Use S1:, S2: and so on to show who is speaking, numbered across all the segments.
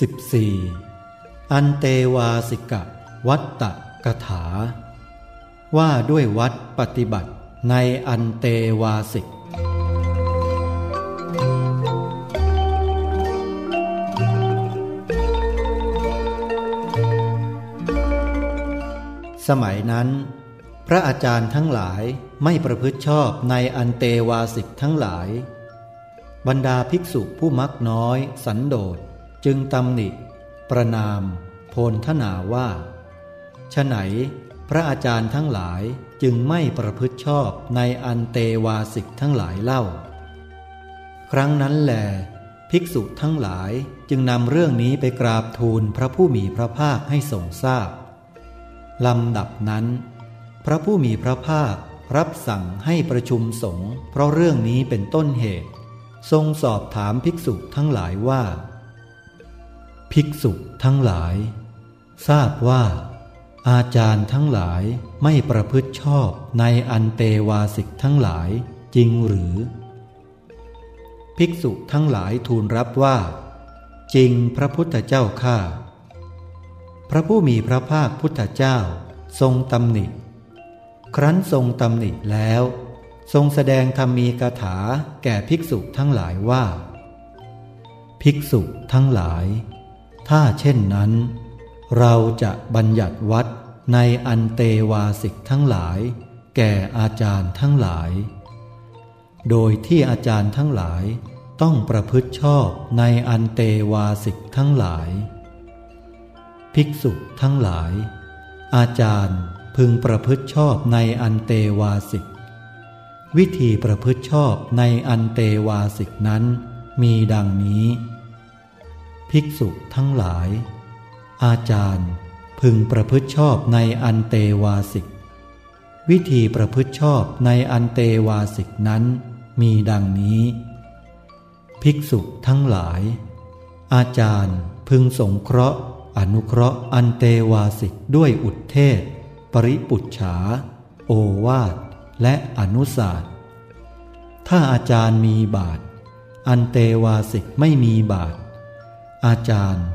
S1: 14. อันเตวาสิกะ วัตตะกถา ว่าด้วยวัดปฏิบัติในอันเตวาสิก สมัยนั้น พระอาจารย์ทั้งหลายไม่ประพฤติชอบในอันเตวาสิกทั้งหลาย บรรดาภิกษุผู้มักน้อยสันโดษ จึงตำหนิ ประนาม โพลทนาว่าฉไหน พระอาจารย์ทั้งหลายจึงไม่ประพฤติชอบในอันเตวาสิกทั้งหลายเล่า ครั้งนั้นแหลภิกษุทั้งหลายจึงนำเรื่องนี้ไปกราบทูลพระผู้มีพระภาคให้ทรงทราบลำดับนั้น พระผู้มีพระภาครับสั่งให้ประชุมสงฆ์เพราะเรื่องนี้เป็นต้นเหตุ ทรงสอบถามภิกษุทั้งหลายว่า ภิกษุทั้งหลาย ทราบว่า อาจารย์ทั้งหลายไม่ประพฤติชอบในอันเตวาสิกทั้งหลายจริงหรือ ภิกษุทั้งหลายทูลรับว่า จริงพระพุทธเจ้าข้าพระผู้มีพระภาคพุทธเจ้าทรงตำหนิ ครั้นทรงตำหนิแล้ว ทรงแสดงธรรมีกถาแก่ภิกษุทั้งหลายว่า ภิกษุทั้งหลาย ถ้าเช่นนั้น เราจะบัญญัติวัดในอันเตวาสิกทั้งหลาย แก่อาจารย์ทั้งหลาย โดยที่อาจารย์ทั้งหลายต้องประพฤติชอบในอันเตวาสิกทั้งหลาย ภิกษุทั้งหลาย อาจารย์พึงประพฤติชอบในอันเตวาสิก วิธีประพฤติชอบในอันเตวาสิกนั้นมีดังนี้ ภิกษุทั้งหลาย อาจารย์พึงประพฤติชอบในอันเตวาสิก วิธีประพฤติชอบในอันเตวาสิกนั้นมีดังนี้ ภิกษุทั้งหลาย อาจารย์พึงสงเคราะห์ อนุเคราะห์อันเตวาสิกด้วยอุทเทศ ปริปุจฉา โอวาทและอนุสาสถ้าอาจารย์มีบาท อันเตวาสิกไม่มีบาท อาจารย์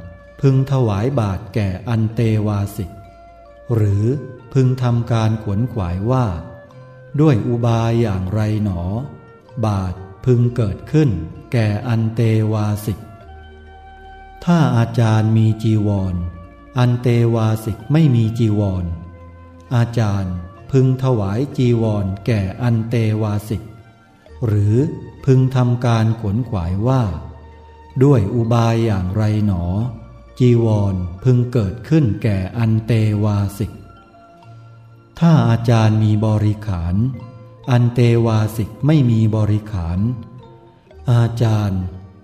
S1: พึงถวายบาทแก่อันเตวาสิก หรือพึงทำการขวนขวายว่า ด้วยอุบายอย่างไรหนอ บาทพึงเกิดขึ้นแก่อันเตวาสิก ถ้าอาจารย์มีจีวร อันเตวาสิกไม่มีจีวร อาจารย์พึงถวายจีวรแก่อันเตวาสิก หรือพึงทำการขวนขวายว่า ด้วยอุบายอย่างไรหนอ จีวรพึงเกิดขึ้นแก่อันเตวาสิก ถ้าอาจารย์มีบริขาร อันเตวาสิกไม่มีบริขาร อาจารย์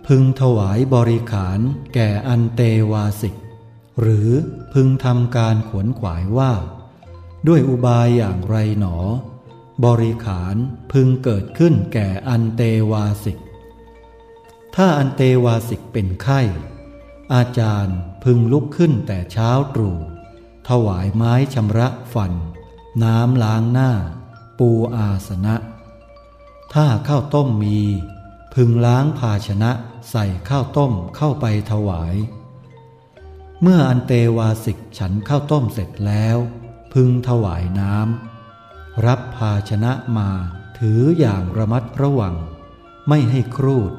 S1: พึงถวายบริขารแก่อันเตวาสิก หรือพึงทำการขวนขวายว่า ด้วยอุบายอย่างไรหนอ บริขารพึงเกิดขึ้นแก่อันเตวาสิก ถ้าอันเตวาสิกเป็นไข้ อาจารย์พึงลุกขึ้นแต่เช้าตรู่ถวายไม้ชำระฟัน น้ำล้างหน้า ปูอาสนะ ถ้าข้าวต้มมี พึงล้างภาชนะใส่ข้าวต้มเข้าไปถวาย เมื่ออันเตวาสิกฉันข้าวต้มเสร็จแล้ว พึงถวายน้ำรับภาชนะมาถืออย่างระมัดระวัง ไม่ให้ครูด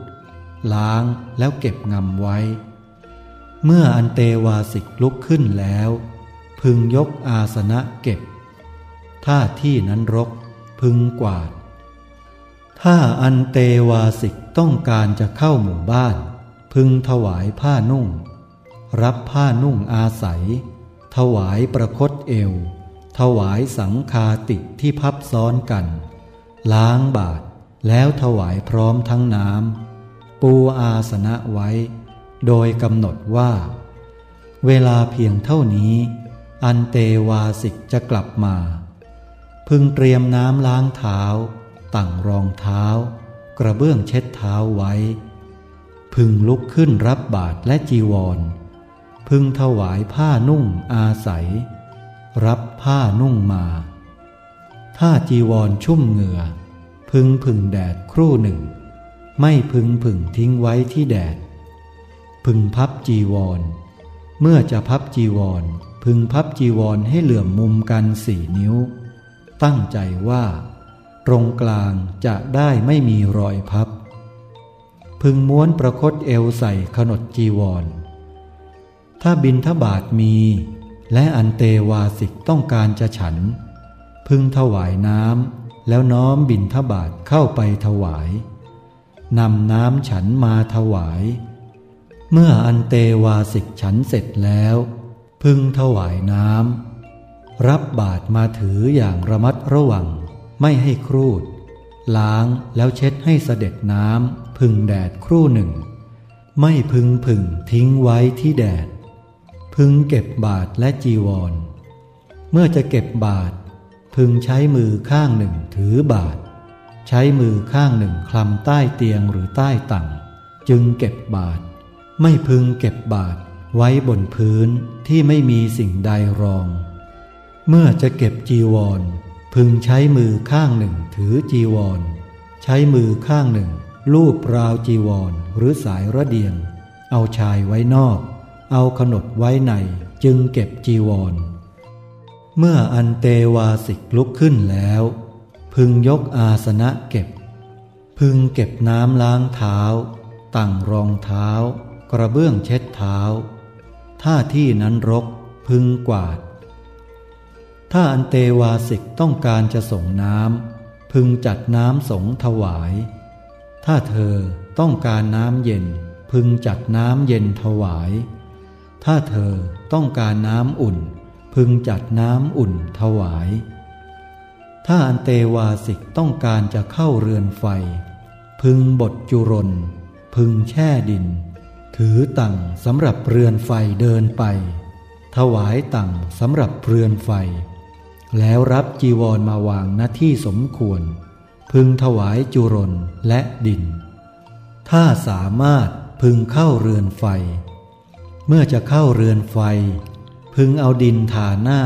S1: ล้างแล้วเก็บงำไว้ เมื่ออันเตวาสิกลุกขึ้นแล้ว พึงยกอาสนะเก็บ ถ้าที่นั้นรกพึงกวาด ถ้าอันเตวาสิกต้องการจะเข้าหมู่บ้าน พึงถวายผ้านุ่ง รับผ้านุ่งอาศัย ถวายประคตเอว ถวายสังคาติที่พับซ้อนกัน ล้างบาทแล้วถวายพร้อมทั้งน้ำ ปูอาสนะไว้ โดยกำหนดว่า เวลาเพียงเท่านี้ อันเตวาสิกจะกลับมา พึงเตรียมน้ำล้างเท้าตั้งรองเท้า กระเบื้องเช็ดเท้าไว้ พึงลุกขึ้นรับบาทและจีวร พึงถวายผ้านุ่งอาศัย รับผ้านุ่งมา ถ้าจีวรชุ่มเหงื่อ พึงพึงแดดครู่หนึ่ง ไม่พึงพึ่งทิ้งไว้ที่แดด พึงพับจีวร เมื่อจะพับจีวร พึงพับจีวรให้เหลื่อมมุมกันสี่นิ้ว ตั้งใจว่า ตรงกลางจะได้ไม่มีรอยพับ พึงม้วนประคตเอวใส่ขนดจีวร ถ้าบินทบาทมี และอันเตวาสิกต้องการจะฉัน พึงถวายน้ำแล้วน้อมบินทบาทเข้าไปถวาย นำน้ำฉันมาถวาย เมื่ออันเตวาสิกฉันเสร็จแล้ว พึงถวายน้ำรับบาทมาถืออย่างระมัดระวัง ไม่ให้ครูด ล้างแล้วเช็ดให้เสด็จน้ำพึงแดดครู่หนึ่ง ไม่พึงพึงทิ้งไว้ที่แดด พึงเก็บบาทและจีวร เมื่อจะเก็บบาทพึงใช้มือข้างหนึ่งถือบาท ใช้มือข้างหนึ่งคลำใต้เตียงหรือใต้ตั่ง จึงเก็บบาท ไม่พึงเก็บบาทไว้บนพื้นที่ไม่มีสิ่งใดรอง เมื่อจะเก็บจีวร พึงใช้มือข้างหนึ่งถือจีวร ใช้มือข้างหนึ่ง ลูบราวจีวรหรือสายระเดียง เอาชายไว้นอก เอาขนดไว้ในจึงเก็บจีวร เมื่ออันเตวาสิกลุกขึ้นแล้ว พึงยกอาสนะเก็บ พึงเก็บน้ำล้างเท้า ตั้งรองเท้า กระเบื้องเช็ดเท้า ถ้าที่นั้นรกพึงกวาด ถ้าอันเตวาสิกต้องการจะส่งน้ำพึงจัดน้ำสงถวาย ถ้าเธอต้องการน้ำเย็น พึงจัดน้ำเย็นถวาย ถ้าเธอต้องการน้ำอุ่น พึงจัดน้ำอุ่นถวาย ถ้าอันเตวาสิกต้องการจะเข้าเรือนไฟ พึงบดจุรน พึงแช่ดิน ถือตังสำหรับเรือนไฟเดินไป ถวายตังสำหรับเรือนไฟ แล้วรับจีวรมาวางหน้าที่สมควร พึงถวายจุรนและดิน ถ้าสามารถพึงเข้าเรือนไฟ เมื่อจะเข้าเรือนไฟ พึงเอาดินทาหน้า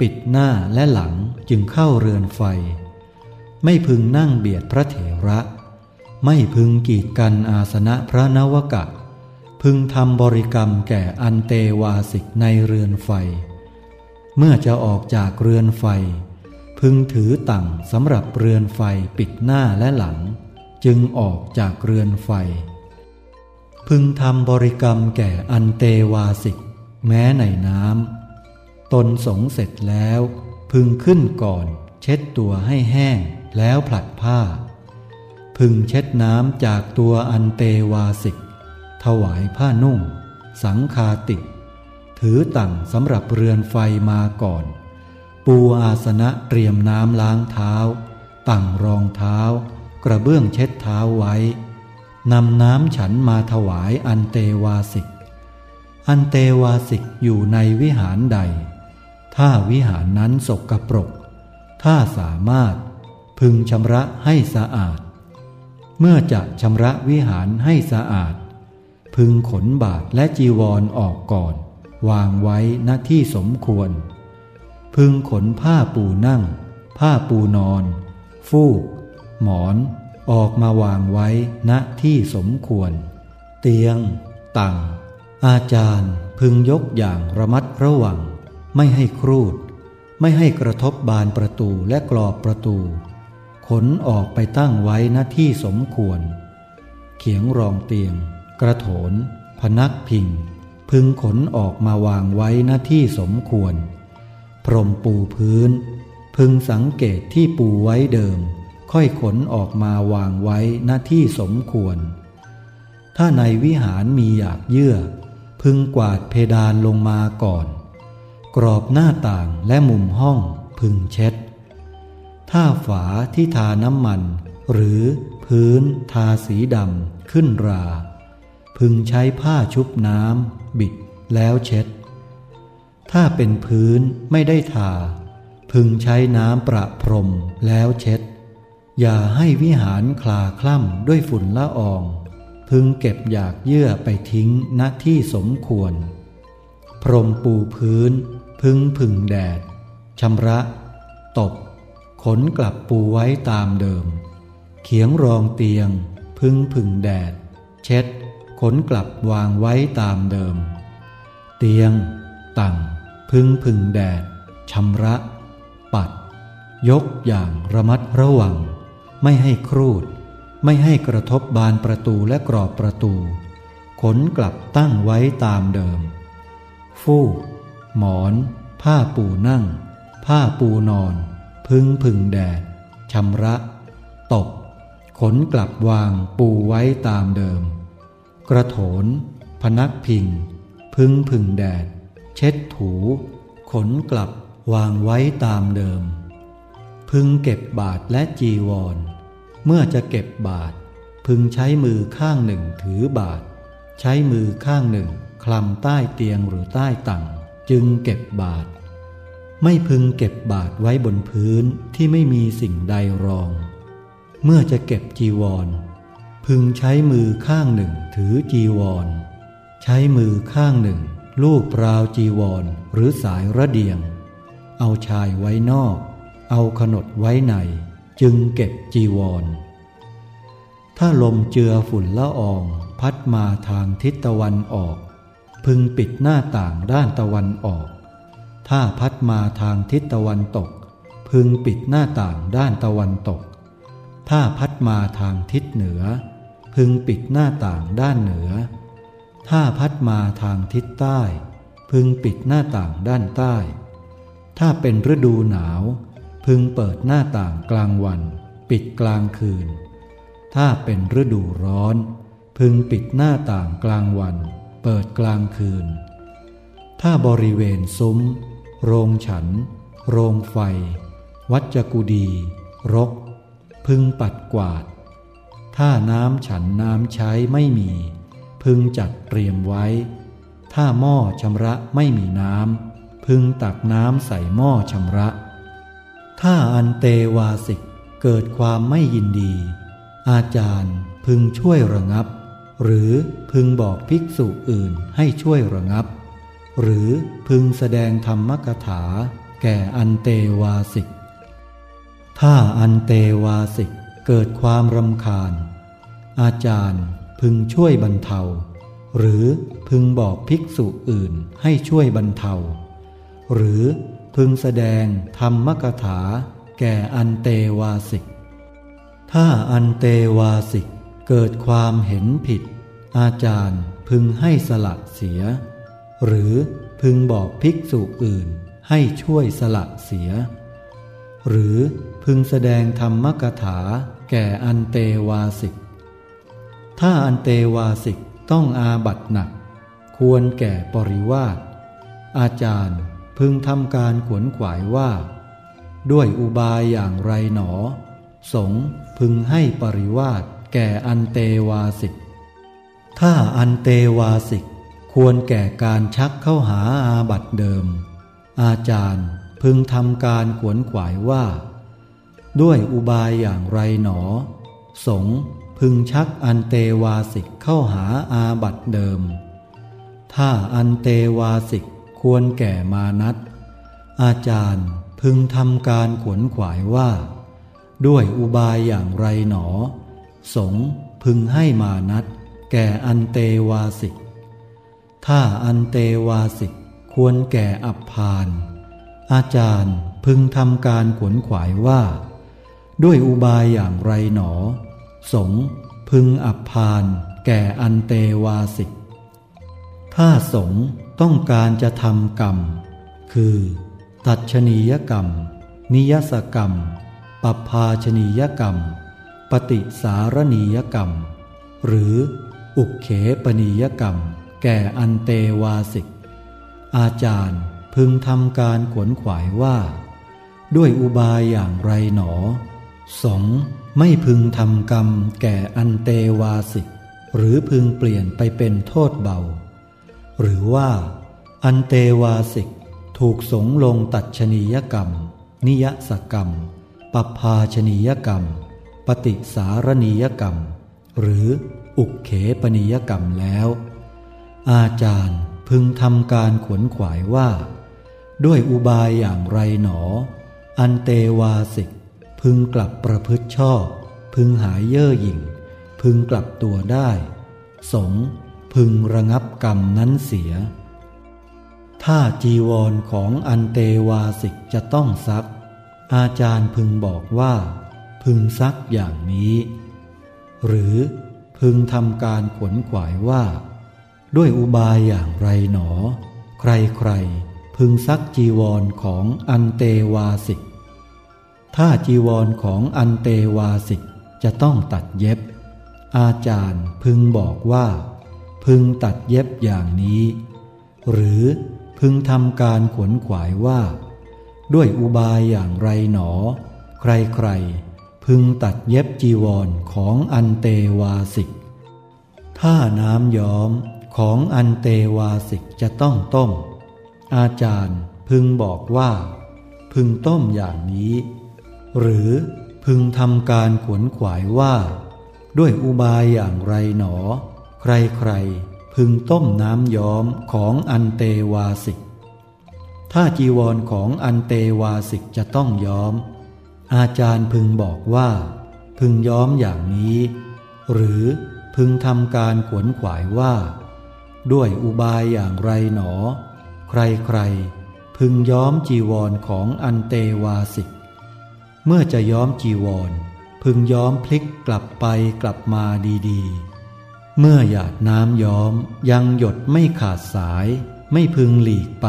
S1: ปิดหน้าและหลังจึงเข้าเรือนไฟ ไม่พึงนั่งเบียดพระเถระ ไม่พึงกีดกันอาสนะพระนวกะ พึงทำบริกรรมแก่อันเตวาสิกในเรือนไฟ เมื่อจะออกจากเรือนไฟ พึงถือตั่งสำหรับเรือนไฟปิดหน้าและหลัง จึงออกจากเรือนไฟ พึงทำบริกรรมแก่อันเตวาสิก แม้ในน้ำ ตนสงเสร็จแล้ว พึงขึ้นก่อน เช็ดตัวให้แห้งแล้วผลัดผ้า พึงเช็ดน้ำจากตัวอันเตวาสิก ถวายผ้านุ่ง สังคาติ ถือตั่งสำหรับเรือนไฟมาก่อน ปูอาสนะเตรียมน้ำล้างเท้า ตั่งรองเท้า กระเบื้องเช็ดเท้าไว้นำน้ำฉันมาถวายอันเตวาสิก อันเตวาสิกอยู่ในวิหารใด ถ้าวิหารนั้นสกรปรก ถ้าสามารถพึงชำระให้สะอาด เมื่อจะชำระวิหารให้สะอาด พึงขนบาทและจีวรอออกก่อน วางไว้ณที่สมควร พึงขนผ้าปูนั่ง ผ้าปูนอน ฟูก หมอนออกมาวางไว้ณที่สมควร เตียงตังอาจารย์พึงยกอย่างระมัดระวัง ไม่ให้ครูด ไม่ให้กระทบบานประตูและกรอบประตู ขนออกไปตั้งไว้หน้าที่สมควร เขียงรองเตียง กระโถน พนักพิง พึงขนออกมาวางไว้หน้าที่สมควร พรมปูพื้น พึงสังเกตที่ปูไว้เดิม ค่อยขนออกมาวางไว้หน้าที่สมควร ถ้าในวิหารมีอยากเยื่อ พึงกวาดเพดานลงมาก่อน กรอบหน้าต่างและมุมห้องพึงเช็ด ถ้าฝาที่ทาน้ำมัน หรือพื้นทาสีดำขึ้นรา พึงใช้ผ้าชุบน้ำบิดแล้วเช็ด ถ้าเป็นพื้นไม่ได้ทา พึงใช้น้ำประพรมแล้วเช็ด อย่าให้วิหารคลาคล่ำด้วยฝุ่นละออง พึงเก็บอยากเยื่อไปทิ้งณที่สมควร พรมปูพื้น พึงผึ่งแดดชำระ ตบ ขนกลับปูไว้ตามเดิม เขียงรองเตียง พึงผึ่งแดด เช็ด ขนกลับวางไว้ตามเดิม เตียง ตั้งพึ่งพึ่งแดดชำระ ปัด ยกอย่างระมัดระวัง ไม่ให้ครูด ไม่ให้กระทบบานประตูและกรอบประตู ขนกลับตั้งไว้ตามเดิม ฟูก หมอน ผ้าปูนั่ง ผ้าปูนอน พึ่งพึ่งแดดชำระ ตก ขนกลับวางปูไว้ตามเดิม กระโถน พนักพิง พึ่งพึ่งแดด เช็ดถู ขนกลับวางไว้ตามเดิม พึงเก็บบาทและจีวร เมื่อจะเก็บบาท พึงใช้มือข้างหนึ่งถือบาท ใช้มือข้างหนึ่งคลำใต้เตียงหรือใต้ตัง จึงเก็บบาทไม่พึงเก็บบาทไว้บนพื้นที่ไม่มีสิ่งใดรอง เมื่อจะเก็บจีวร พึงใช้มือข้างหนึ่งถือจีวร ใช้มือข้างหนึ่ง ลูกปราวจีวรหรือสายระเดียง เอาชายไว้นอก เอาขนดไว้ใน จึงเก็บจีวร ถ้าลมเจือฝุ่นละอองพัดมาทางทิศตะวันออก พึงปิดหน้าต่างด้านตะวันออก ถ้าพัดมาทางทิศตะวันตก พึงปิดหน้าต่างด้านตะวันตก ถ้าพัดมาทางทิศเหนือ พึงปิดหน้าต่างด้านเหนือ ถ้าพัดมาทางทิศใต้ พึงปิดหน้าต่างด้านใต้ ถ้าเป็นฤดูหนาว พึงเปิดหน้าต่างกลางวัน ปิดกลางคืน ถ้าเป็นฤดูร้อน พึงปิดหน้าต่างกลางวัน เปิดกลางคืน ถ้าบริเวณซุ้ม โรงฉัน โรงไฟ วัจกุดี รก พึงปัดกวาด ถ้าน้ำฉันน้ำใช้ไม่มี พึงจัดเตรียมไว้ ถ้าหม้อชำระไม่มีน้ำพึงตักน้ำใส่หม้อชำระ ถ้าอันเตวาสิกเกิดความไม่ยินดี อาจารย์พึงช่วยระงับ หรือพึงบอกภิกษุอื่นให้ช่วยระงับ หรือพึงแสดงธรรมกถา แก่อันเตวาสิก ถ้าอันเตวาสิกเกิดความรำคาญ อาจารย์พึงช่วยบรรเทา หรือพึงบอกภิกษุอื่นให้ช่วยบรรเทา หรือพึงแสดงธรรมกถา แก่อันเตวาสิก ถ้าอันเตวาสิก เกิดความเห็นผิด อาจารย์พึงให้สละเสีย หรือพึงบอกภิกษุอื่นให้ช่วยสละเสีย หรือพึงแสดงธรรมกถาแก่อันเตวาสิก ถ้าอันเตวาสิกต้องอาบัตหนัก ควรแก่ปริวาสอาจารย์พึงทำการขวนขวายว่า ด้วยอุบายอย่างไรหนอ สงพึงให้ปริวาส แก่อันเตวาสิก ถ้าอันเตวาสิกควรแก่การชักเข้าหาอาบัตเดิม อาจารย์พึงทำการขวนขวายว่า ด้วยอุบายอย่างไรหนอ สงพึงชักอันเตวาสิกเข้าหาอาบัตเดิม ถ้าอันเตวาสิกควรแก่มานัตอาจารย์พึงทำการขวนขวายว่า ด้วยอุบายอย่างไรหนอ สงพึงให้มานัตแก่อันเตวาสิก ถ้าอันเตวาสิกควรแก่อับพาน อาจารย์พึงทำการขวนขวายว่า ด้วยอุบายอย่างไรหนอ สงพึงอับพาน แก่อันเตวาสิก ถ้าสงต้องการจะทำกรรม คือตัดชนียกรรม นิยสกรรมปภาชนียกรรม ปฏิสารณียกรรม หรืออุกเขปนียกรรม แก่อันเตวาสิก อาจารย์พึงทำการขวนขวายว่า ด้วยอุบายอย่างไรหนอสงไม่พึงทำกรรมแก่อันเตวาสิก หรือพึงเปลี่ยนไปเป็นโทษเบา หรือว่าอันเตวาสิกถูกสงลงตัดชนียกรรม นิยสกรรมปภาชนียกรรม ปฏิสารณียกรรม หรืออุกเขปนิยกรรมแล้ว อาจารย์พึงทำการขวนขวายว่า ด้วยอุบายอย่างไรหนอ อันเตวาสิก พึงกลับประพฤติชอบ พึงหายเย่อหยิ่ง พึงกลับตัวได้ สงพึงระงับกรรมนั้นเสีย ถ้าจีวรของอันเตวาสิกจะต้องซัก อาจารย์พึงบอกว่า พึงซักอย่างนี้ หรือพึงทำการขวนขวายว่า ด้วยอุบายอย่างไรหนอ ใครๆพึงซักจีวรของอันเตวาสิก ถ้าจีวรของอันเตวาสิกจะต้องตัดเย็บ อาจารย์พึงบอกว่า พึงตัดเย็บอย่างนี้ หรือพึงทำการขวนขวายว่า ด้วยอุบายอย่างไรหนอ ใครๆ พึงตัดเย็บจีวรของอันเตวาสิก ถ้าน้ำย้อมของอันเตวาสิกจะต้องต้ม อาจารย์พึงบอกว่า พึงต้มอย่างนี้ หรือพึงทำการขวนขวายว่า ด้วยอุบายอย่างไรหนอ ใครๆ พึงต้มน้ำย้อมของอันเตวาสิก ถ้าจีวรของอันเตวาสิกจะต้องย้อม อาจารย์พึงบอกว่า พึงย้อมอย่างนี้ หรือพึงทำการขวนขวายว่า ด้วยอุบายอย่างไรหนอ ใครๆ พึงย้อมจีวรของอันเตวาสิก เมื่อจะย้อมจีวร พึงย้อมพลิกกลับไปกลับมาดีๆ เมื่อหยาดน้ำย้อมยังหยดไม่ขาดสายไม่พึงหลีกไป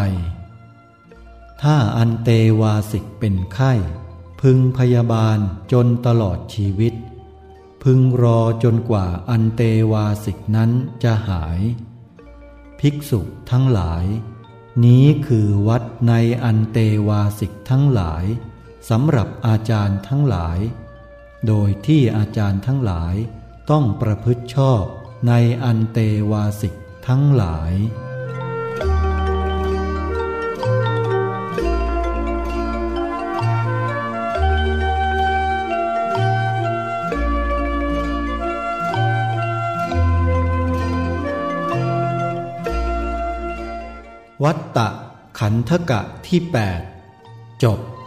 S1: ถ้าอันเตวาสิกเป็นไข้ พึงพยาบาลจนตลอดชีวิต พึงรอจนกว่าอันเตวาสิกนั้นจะหาย ภิกษุทั้งหลาย นี้คือวัดในอันเตวาสิกทั้งหลายสำหรับอาจารย์ทั้งหลาย โดยที่อาจารย์ทั้งหลายต้องประพฤติชอบในอันเตวาสิกทั้งหลาย วัตตะขันธกะที่ 8 จบ